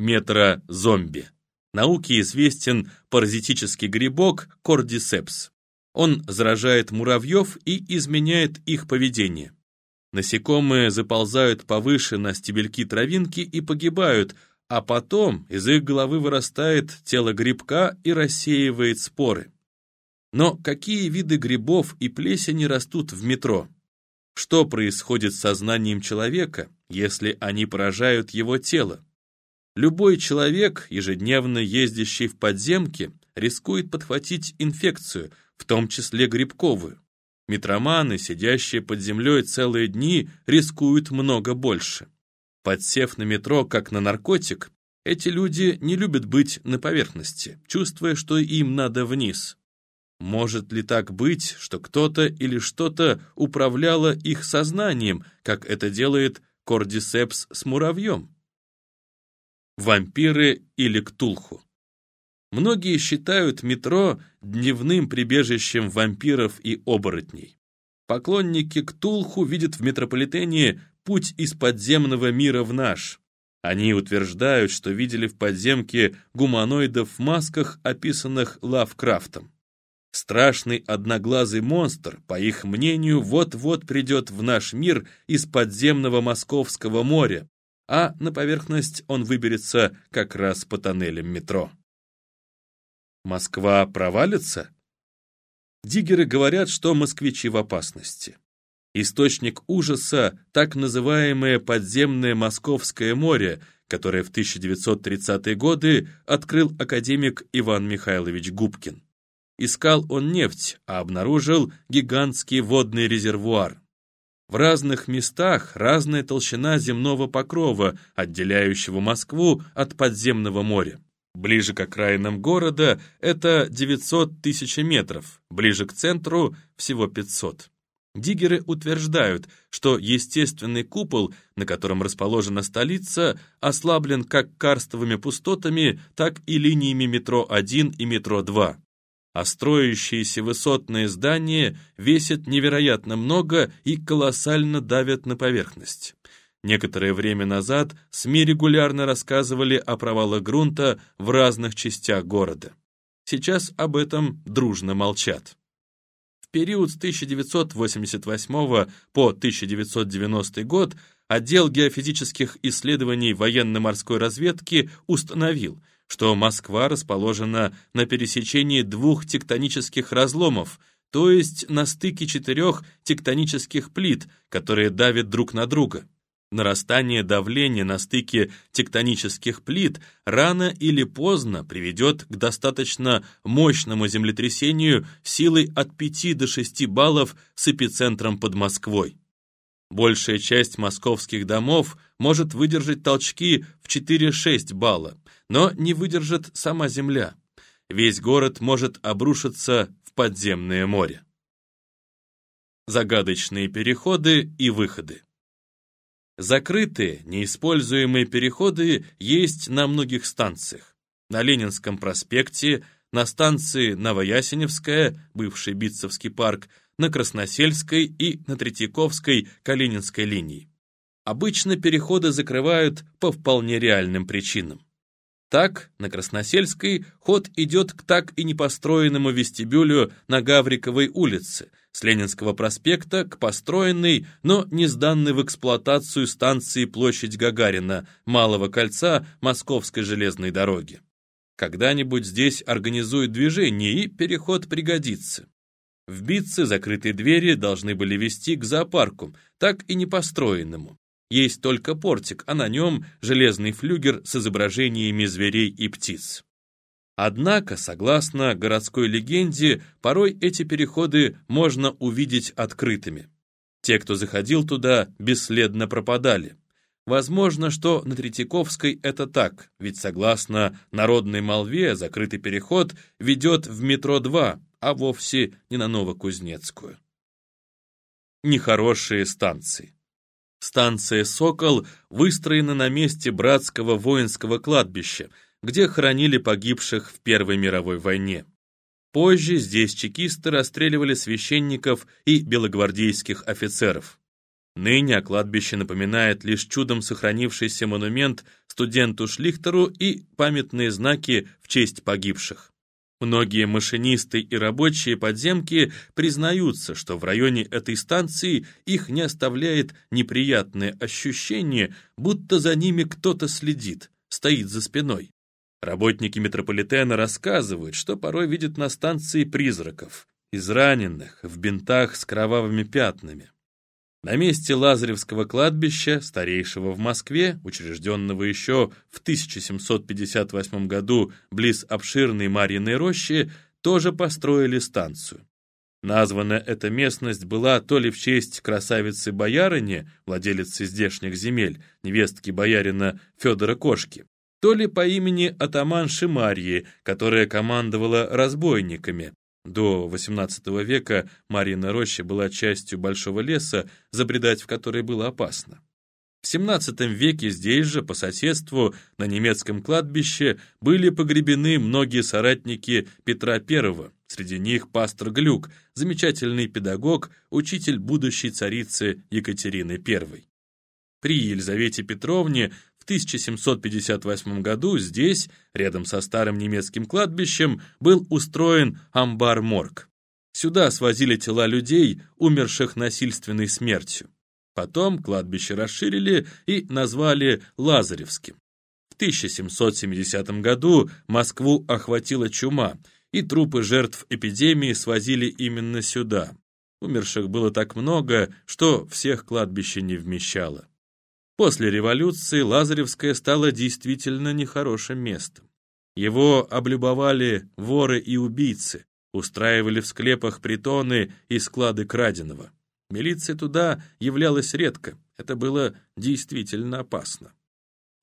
метрозомби. Науке известен паразитический грибок кордисепс. Он заражает муравьев и изменяет их поведение. Насекомые заползают повыше на стебельки травинки и погибают, а потом из их головы вырастает тело грибка и рассеивает споры. Но какие виды грибов и плесени растут в метро? Что происходит с сознанием человека, если они поражают его тело? Любой человек, ежедневно ездящий в подземке, рискует подхватить инфекцию, в том числе грибковую. Метроманы, сидящие под землей целые дни, рискуют много больше. Подсев на метро как на наркотик, эти люди не любят быть на поверхности, чувствуя, что им надо вниз. Может ли так быть, что кто-то или что-то управляло их сознанием, как это делает кордисепс с муравьем? Вампиры или ктулху. Многие считают метро дневным прибежищем вампиров и оборотней. Поклонники Ктулху видят в метрополитене путь из подземного мира в наш. Они утверждают, что видели в подземке гуманоидов в масках, описанных Лавкрафтом. Страшный одноглазый монстр, по их мнению, вот-вот придет в наш мир из подземного Московского моря, а на поверхность он выберется как раз по тоннелям метро. Москва провалится? Диггеры говорят, что москвичи в опасности. Источник ужаса – так называемое подземное Московское море, которое в 1930-е годы открыл академик Иван Михайлович Губкин. Искал он нефть, а обнаружил гигантский водный резервуар. В разных местах разная толщина земного покрова, отделяющего Москву от подземного моря. Ближе к окраинам города это 900 тысяч метров, ближе к центру всего 500. Диггеры утверждают, что естественный купол, на котором расположена столица, ослаблен как карстовыми пустотами, так и линиями метро 1 и метро 2 а строящиеся высотные здания весят невероятно много и колоссально давят на поверхность. Некоторое время назад СМИ регулярно рассказывали о провалах грунта в разных частях города. Сейчас об этом дружно молчат. В период с 1988 по 1990 год отдел геофизических исследований военно-морской разведки установил, что Москва расположена на пересечении двух тектонических разломов, то есть на стыке четырех тектонических плит, которые давят друг на друга. Нарастание давления на стыке тектонических плит рано или поздно приведет к достаточно мощному землетрясению силой от 5 до 6 баллов с эпицентром под Москвой. Большая часть московских домов может выдержать толчки в 4-6 балла, но не выдержит сама земля. Весь город может обрушиться в подземное море. Загадочные переходы и выходы. Закрытые, неиспользуемые переходы есть на многих станциях. На Ленинском проспекте, на станции Новоясеневская, бывший Битцевский парк, на Красносельской и на Третьяковской Калининской линии. Обычно переходы закрывают по вполне реальным причинам. Так, на Красносельской ход идет к так и непостроенному вестибюлю на Гавриковой улице, с Ленинского проспекта к построенной, но не сданной в эксплуатацию станции Площадь Гагарина, Малого кольца Московской железной дороги. Когда-нибудь здесь организуют движение, и переход пригодится. В Битце закрытые двери должны были вести к зоопарку, так и не построенному. Есть только портик, а на нем железный флюгер с изображениями зверей и птиц. Однако, согласно городской легенде, порой эти переходы можно увидеть открытыми. Те, кто заходил туда, бесследно пропадали. Возможно, что на Третьяковской это так, ведь согласно народной молве закрытый переход ведет в метро 2, а вовсе не на Новокузнецкую. Нехорошие станции. Станция «Сокол» выстроена на месте братского воинского кладбища, где хоронили погибших в Первой мировой войне. Позже здесь чекисты расстреливали священников и белогвардейских офицеров. Ныне кладбище напоминает лишь чудом сохранившийся монумент студенту Шлихтеру и памятные знаки в честь погибших. Многие машинисты и рабочие подземки признаются, что в районе этой станции их не оставляет неприятное ощущение, будто за ними кто-то следит, стоит за спиной. Работники метрополитена рассказывают, что порой видят на станции призраков, израненных, в бинтах с кровавыми пятнами. На месте Лазаревского кладбища, старейшего в Москве, учрежденного еще в 1758 году близ обширной Марьиной рощи, тоже построили станцию. Названа эта местность была то ли в честь красавицы-боярыни, владелицы здешних земель, невестки боярина Федора Кошки, то ли по имени атаманши Марьи, которая командовала разбойниками, до XVIII века Марьина роща была частью большого леса, забредать в который было опасно. В XVII веке здесь же, по соседству, на немецком кладбище, были погребены многие соратники Петра I, среди них пастор Глюк, замечательный педагог, учитель будущей царицы Екатерины I. При Елизавете Петровне 1758 году здесь, рядом со старым немецким кладбищем, был устроен амбар-морг. Сюда свозили тела людей, умерших насильственной смертью. Потом кладбище расширили и назвали Лазаревским. В 1770 году Москву охватила чума, и трупы жертв эпидемии свозили именно сюда. Умерших было так много, что всех кладбище не вмещало. После революции Лазаревское стало действительно нехорошим местом. Его облюбовали воры и убийцы, устраивали в склепах притоны и склады краденого. Милиция туда являлась редко, это было действительно опасно.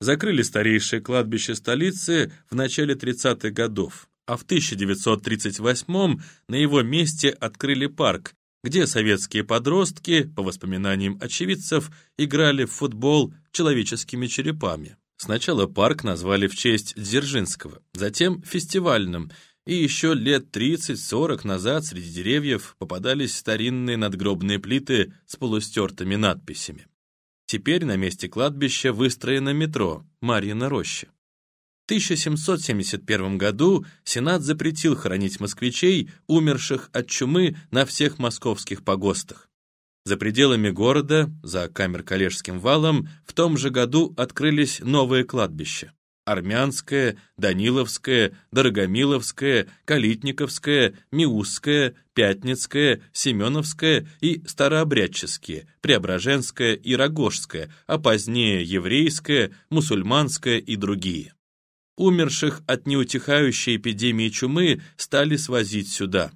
Закрыли старейшее кладбище столицы в начале 30-х годов, а в 1938 на его месте открыли парк, где советские подростки, по воспоминаниям очевидцев, играли в футбол человеческими черепами. Сначала парк назвали в честь Дзержинского, затем фестивальным, и еще лет 30-40 назад среди деревьев попадались старинные надгробные плиты с полустертыми надписями. Теперь на месте кладбища выстроено метро Марьина роща. 1771 году Сенат запретил хоронить москвичей, умерших от чумы на всех московских погостах. За пределами города, за Камер-Калежским валом, в том же году открылись новые кладбища. Армянское, Даниловское, Дорогомиловское, Калитниковское, Миусское, Пятницкое, Семеновское и Старообрядческие, Преображенское и Рогожское, а позднее Еврейское, Мусульманское и другие умерших от неутихающей эпидемии чумы стали свозить сюда.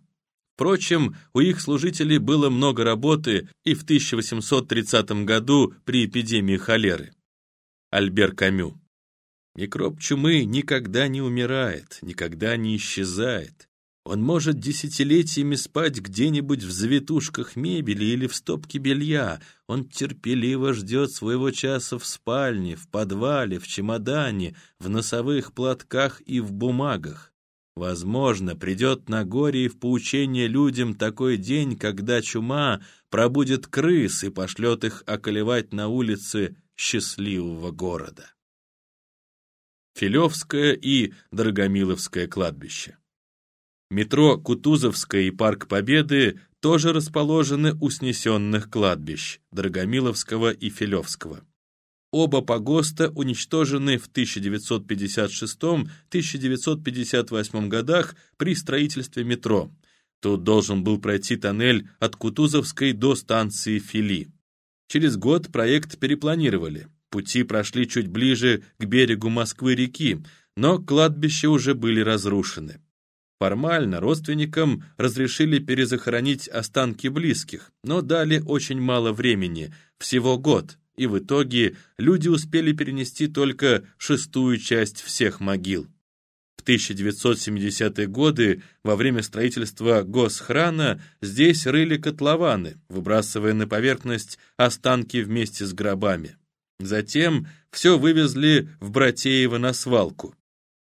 Впрочем, у их служителей было много работы и в 1830 году при эпидемии холеры. Альбер Камю. Микроб чумы никогда не умирает, никогда не исчезает. Он может десятилетиями спать где-нибудь в завитушках мебели или в стопке белья. Он терпеливо ждет своего часа в спальне, в подвале, в чемодане, в носовых платках и в бумагах. Возможно, придет на горе и в поучение людям такой день, когда чума пробудет крыс и пошлет их околевать на улице счастливого города. Филевское и Дорогомиловское кладбище Метро Кутузовское и Парк Победы тоже расположены у снесенных кладбищ Драгомиловского и Филевского. Оба погоста уничтожены в 1956-1958 годах при строительстве метро. Тут должен был пройти тоннель от Кутузовской до станции Фили. Через год проект перепланировали. Пути прошли чуть ближе к берегу Москвы-реки, но кладбища уже были разрушены. Формально родственникам разрешили перезахоронить останки близких, но дали очень мало времени, всего год, и в итоге люди успели перенести только шестую часть всех могил. В 1970-е годы во время строительства госхрана здесь рыли котлованы, выбрасывая на поверхность останки вместе с гробами. Затем все вывезли в Братеево на свалку.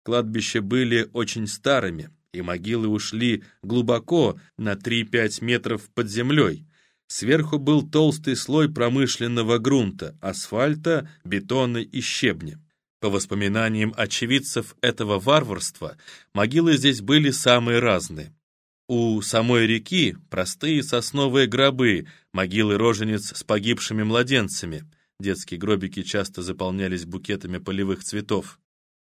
Кладбища были очень старыми, и могилы ушли глубоко, на 3-5 метров под землей. Сверху был толстый слой промышленного грунта, асфальта, бетона и щебня. По воспоминаниям очевидцев этого варварства, могилы здесь были самые разные. У самой реки простые сосновые гробы, могилы рожениц с погибшими младенцами. Детские гробики часто заполнялись букетами полевых цветов.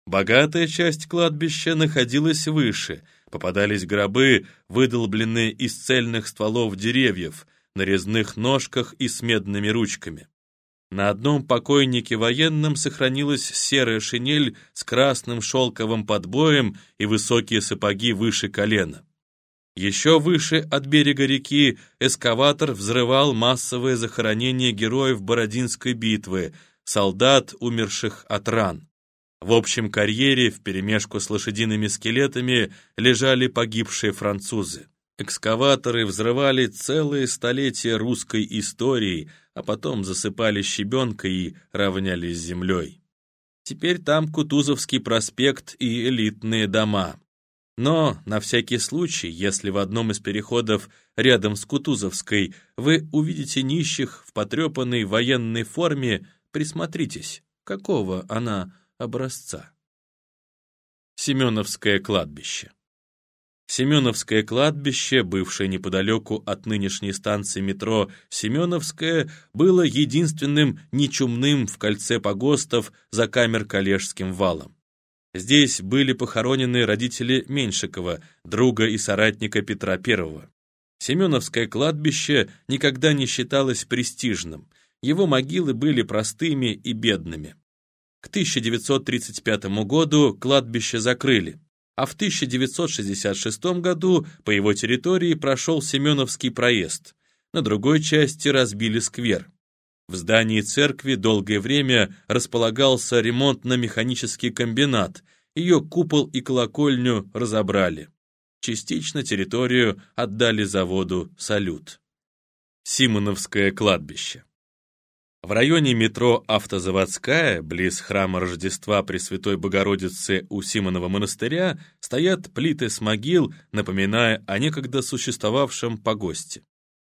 Богатая часть кладбища находилась выше, попадались гробы, выдолбленные из цельных стволов деревьев, на резных ножках и с медными ручками. На одном покойнике военном сохранилась серая шинель с красным шелковым подбоем и высокие сапоги выше колена. Еще выше от берега реки эскаватор взрывал массовое захоронение героев Бородинской битвы, солдат, умерших от ран. В общем карьере, вперемешку с лошадиными скелетами, лежали погибшие французы. Экскаваторы взрывали целые столетия русской истории, а потом засыпали щебенкой и равнялись с землей. Теперь там Кутузовский проспект и элитные дома. Но, на всякий случай, если в одном из переходов рядом с Кутузовской вы увидите нищих в потрепанной военной форме, присмотритесь, какого она образца. Семеновское кладбище Семеновское кладбище, бывшее неподалеку от нынешней станции метро Семеновское, было единственным нечумным в кольце погостов за камер-коллежским валом. Здесь были похоронены родители Меньшикова, друга и соратника Петра I. Семеновское кладбище никогда не считалось престижным, его могилы были простыми и бедными. К 1935 году кладбище закрыли, а в 1966 году по его территории прошел Семеновский проезд. На другой части разбили сквер. В здании церкви долгое время располагался ремонтно-механический комбинат, ее купол и колокольню разобрали. Частично территорию отдали заводу «Салют». Симоновское кладбище. В районе метро «Автозаводская», близ храма Рождества Пресвятой Богородицы у Симонова монастыря, стоят плиты с могил, напоминая о некогда существовавшем погосте.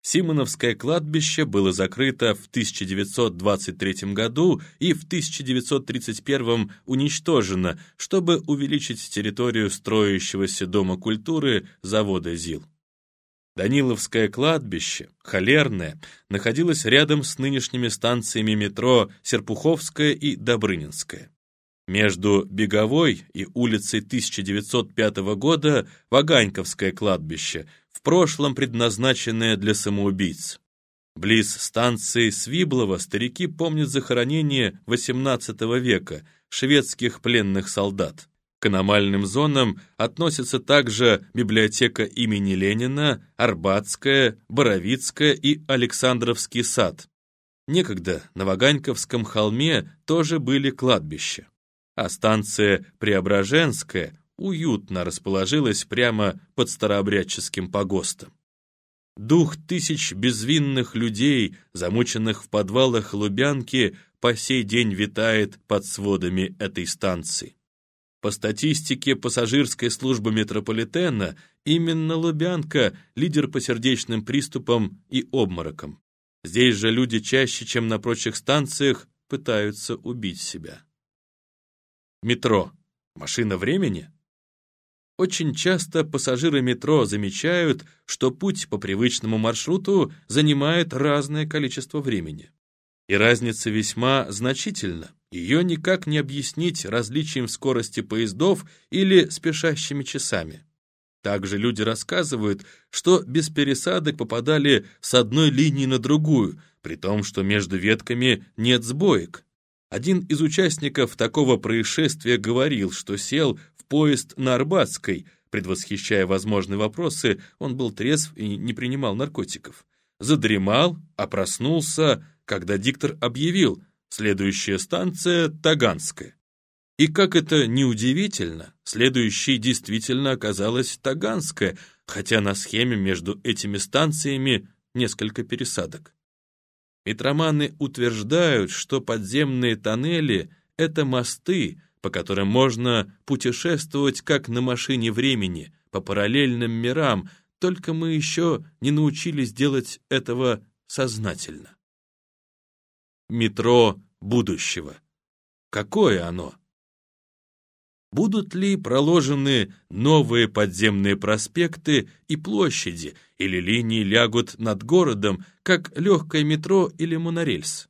Симоновское кладбище было закрыто в 1923 году и в 1931 уничтожено, чтобы увеличить территорию строящегося Дома культуры завода ЗИЛ. Даниловское кладбище, холерное, находилось рядом с нынешними станциями метро Серпуховская и Добрынинская. Между Беговой и улицей 1905 года Ваганьковское кладбище – в прошлом предназначенное для самоубийц. Близ станции Свиблова старики помнят захоронение XVIII века шведских пленных солдат. К аномальным зонам относятся также библиотека имени Ленина, Арбатская, Боровицкая и Александровский сад. Некогда на Ваганьковском холме тоже были кладбища. А станция Преображенская уютно расположилась прямо под старообрядческим погостом. Дух тысяч безвинных людей, замученных в подвалах Лубянки, по сей день витает под сводами этой станции. По статистике пассажирской службы метрополитена, именно Лубянка – лидер по сердечным приступам и обморокам. Здесь же люди чаще, чем на прочих станциях, пытаются убить себя. Метро. Машина времени? Очень часто пассажиры метро замечают, что путь по привычному маршруту занимает разное количество времени. И разница весьма значительна. Ее никак не объяснить различием в скорости поездов или спешащими часами. Также люди рассказывают, что без пересадок попадали с одной линии на другую, при том, что между ветками нет сбоек. Один из участников такого происшествия говорил, что сел поезд на Арбатской. Предвосхищая возможные вопросы, он был трезв и не принимал наркотиков. Задремал, а проснулся, когда диктор объявил «Следующая станция Таганская». И как это неудивительно, следующей действительно оказалась Таганская, хотя на схеме между этими станциями несколько пересадок. Метроманы утверждают, что подземные тоннели — это мосты, по которым можно путешествовать как на машине времени, по параллельным мирам, только мы еще не научились делать этого сознательно. Метро будущего. Какое оно? Будут ли проложены новые подземные проспекты и площади, или линии лягут над городом, как легкое метро или монорельс?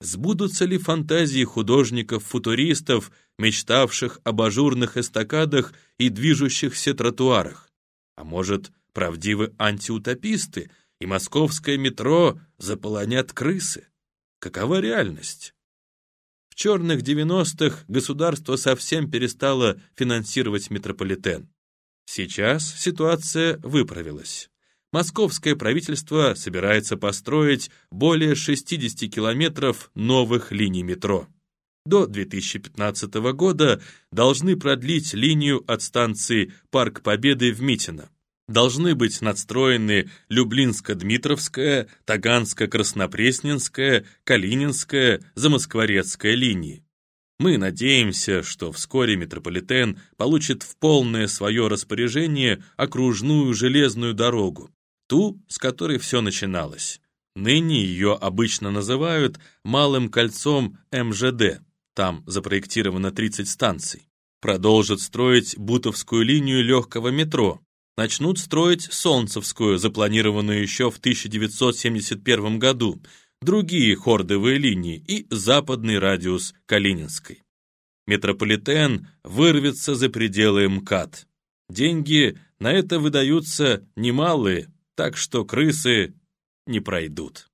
Сбудутся ли фантазии художников-футуристов, мечтавших об ажурных эстакадах и движущихся тротуарах? А может, правдивы антиутописты, и московское метро заполонят крысы? Какова реальность? черных 90-х государство совсем перестало финансировать метрополитен. Сейчас ситуация выправилась. Московское правительство собирается построить более 60 километров новых линий метро. До 2015 года должны продлить линию от станции Парк Победы в Митино должны быть надстроены Люблинско-Дмитровская, Таганско-Краснопресненская, Калининская, Замоскворецкая линии. Мы надеемся, что вскоре метрополитен получит в полное свое распоряжение окружную железную дорогу, ту, с которой все начиналось. Ныне ее обычно называют «малым кольцом МЖД», там запроектировано 30 станций. Продолжат строить Бутовскую линию легкого метро, начнут строить Солнцевскую, запланированную еще в 1971 году, другие хордовые линии и западный радиус Калининской. Метрополитен вырвется за пределы МКАД. Деньги на это выдаются немалые, так что крысы не пройдут.